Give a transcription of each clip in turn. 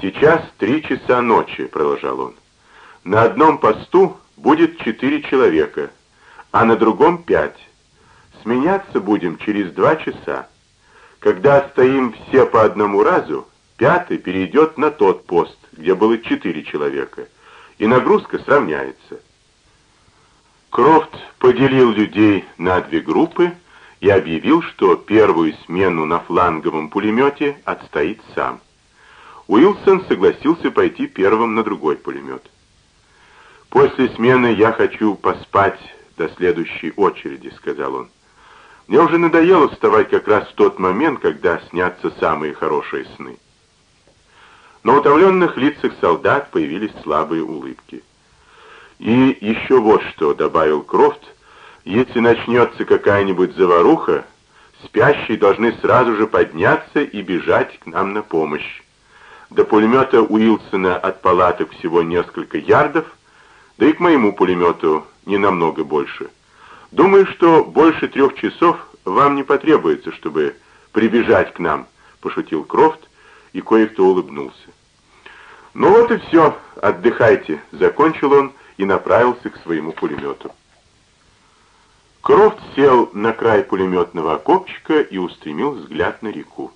«Сейчас три часа ночи», — продолжал он. «На одном посту будет четыре человека, а на другом пять. Сменяться будем через два часа. Когда стоим все по одному разу, пятый перейдет на тот пост, где было четыре человека, и нагрузка сравняется». Крофт поделил людей на две группы и объявил, что первую смену на фланговом пулемете отстоит сам. Уилсон согласился пойти первым на другой пулемет. «После смены я хочу поспать до следующей очереди», — сказал он. «Мне уже надоело вставать как раз в тот момент, когда снятся самые хорошие сны». На утомленных лицах солдат появились слабые улыбки. «И еще вот что», — добавил Крофт, — «если начнется какая-нибудь заваруха, спящие должны сразу же подняться и бежать к нам на помощь. До пулемета Уилсона от палаток всего несколько ярдов, да и к моему пулемету не намного больше. Думаю, что больше трех часов вам не потребуется, чтобы прибежать к нам», — пошутил Крофт, и кое-кто улыбнулся. «Ну вот и все, отдыхайте», — закончил он и направился к своему пулемету. Крофт сел на край пулеметного окопчика и устремил взгляд на реку.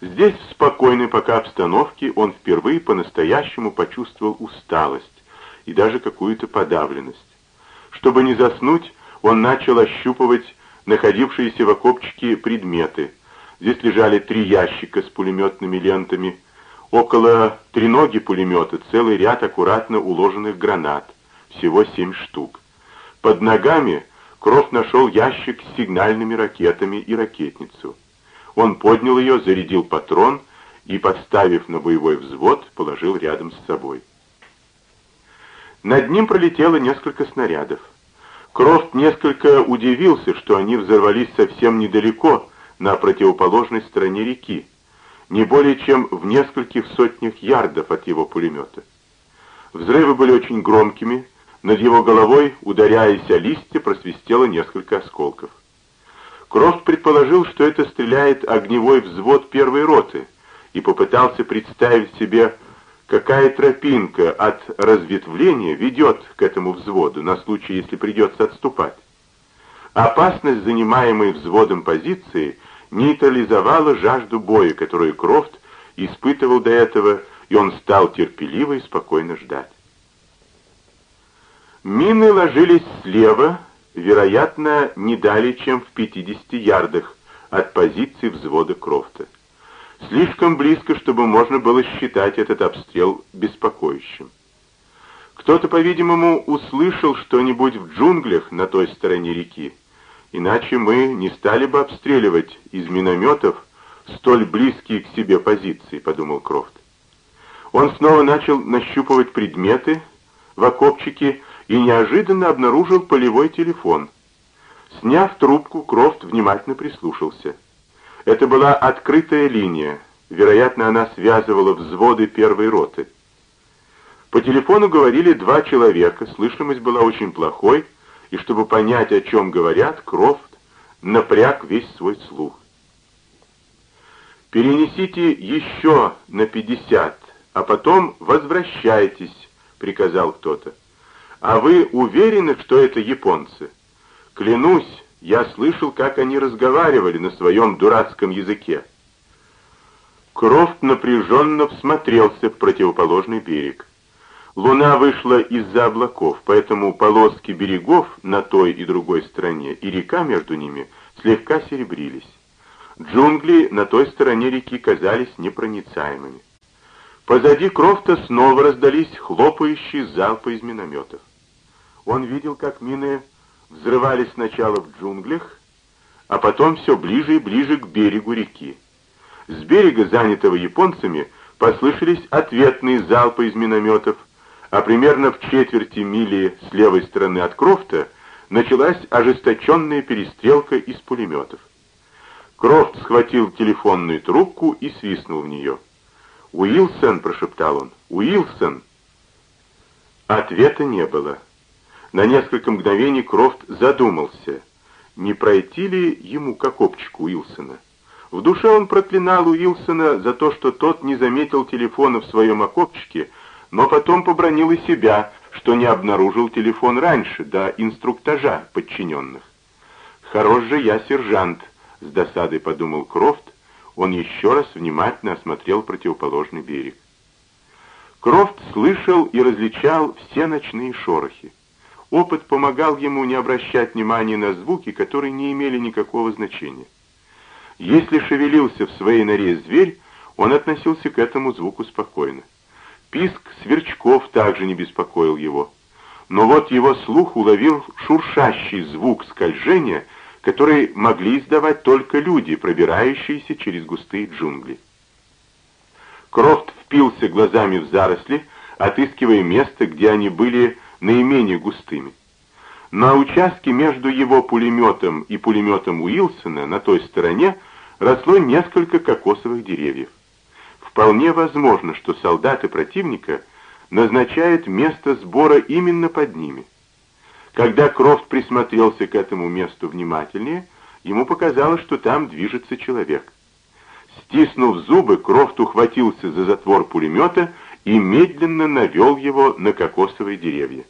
Здесь, в спокойной пока обстановке, он впервые по-настоящему почувствовал усталость и даже какую-то подавленность. Чтобы не заснуть, он начал ощупывать находившиеся в окопчике предметы. Здесь лежали три ящика с пулеметными лентами, около треноги пулемета целый ряд аккуратно уложенных гранат, всего семь штук. Под ногами Крофт нашел ящик с сигнальными ракетами и ракетницу. Он поднял ее, зарядил патрон и, подставив на боевой взвод, положил рядом с собой. Над ним пролетело несколько снарядов. Крофт несколько удивился, что они взорвались совсем недалеко, на противоположной стороне реки, не более чем в нескольких сотнях ярдов от его пулемета. Взрывы были очень громкими, над его головой, ударяясь о листья, просвистело несколько осколков. Крофт предположил, что это стреляет огневой взвод первой роты, и попытался представить себе, какая тропинка от разветвления ведет к этому взводу на случай, если придется отступать. Опасность, занимаемой взводом позиции, нейтрализовала жажду боя, которую Крофт испытывал до этого, и он стал терпеливо и спокойно ждать. Мины ложились слева, вероятно, не дали, чем в 50 ярдах от позиции взвода Крофта. Слишком близко, чтобы можно было считать этот обстрел беспокоящим. Кто-то, по-видимому, услышал что-нибудь в джунглях на той стороне реки, иначе мы не стали бы обстреливать из минометов столь близкие к себе позиции, подумал Крофт. Он снова начал нащупывать предметы в окопчике и неожиданно обнаружил полевой телефон. Сняв трубку, Крофт внимательно прислушался. Это была открытая линия, вероятно, она связывала взводы первой роты. По телефону говорили два человека, слышимость была очень плохой, и чтобы понять, о чем говорят, Крофт напряг весь свой слух. «Перенесите еще на пятьдесят, а потом возвращайтесь», — приказал кто-то. «А вы уверены, что это японцы?» «Клянусь, я слышал, как они разговаривали на своем дурацком языке». Крофт напряженно всмотрелся в противоположный берег. Луна вышла из-за облаков, поэтому полоски берегов на той и другой стороне и река между ними слегка серебрились. Джунгли на той стороне реки казались непроницаемыми. Позади Крофта снова раздались хлопающие залпы из минометов. Он видел, как мины взрывались сначала в джунглях, а потом все ближе и ближе к берегу реки. С берега, занятого японцами, послышались ответные залпы из минометов, а примерно в четверти мили с левой стороны от Крофта началась ожесточенная перестрелка из пулеметов. Крофт схватил телефонную трубку и свистнул в нее. «Уилсон!» — прошептал он. «Уилсон!» Ответа не было. На несколько мгновений Крофт задумался, не пройти ли ему к окопчику Уилсона. В душе он проклинал Уилсона за то, что тот не заметил телефона в своем окопчике, но потом побронил и себя, что не обнаружил телефон раньше, до инструктажа подчиненных. «Хорош же я сержант», — с досадой подумал Крофт. Он еще раз внимательно осмотрел противоположный берег. Крофт слышал и различал все ночные шорохи. Опыт помогал ему не обращать внимания на звуки, которые не имели никакого значения. Если шевелился в своей норе зверь, он относился к этому звуку спокойно. Писк сверчков также не беспокоил его. Но вот его слух уловил шуршащий звук скольжения, который могли издавать только люди, пробирающиеся через густые джунгли. Крофт впился глазами в заросли, отыскивая место, где они были наименее густыми. На участке между его пулеметом и пулеметом Уилсона на той стороне росло несколько кокосовых деревьев. Вполне возможно, что солдаты противника назначают место сбора именно под ними. Когда Крофт присмотрелся к этому месту внимательнее, ему показалось, что там движется человек. Стиснув зубы, Крофт ухватился за затвор пулемета и медленно навел его на кокосовые деревья.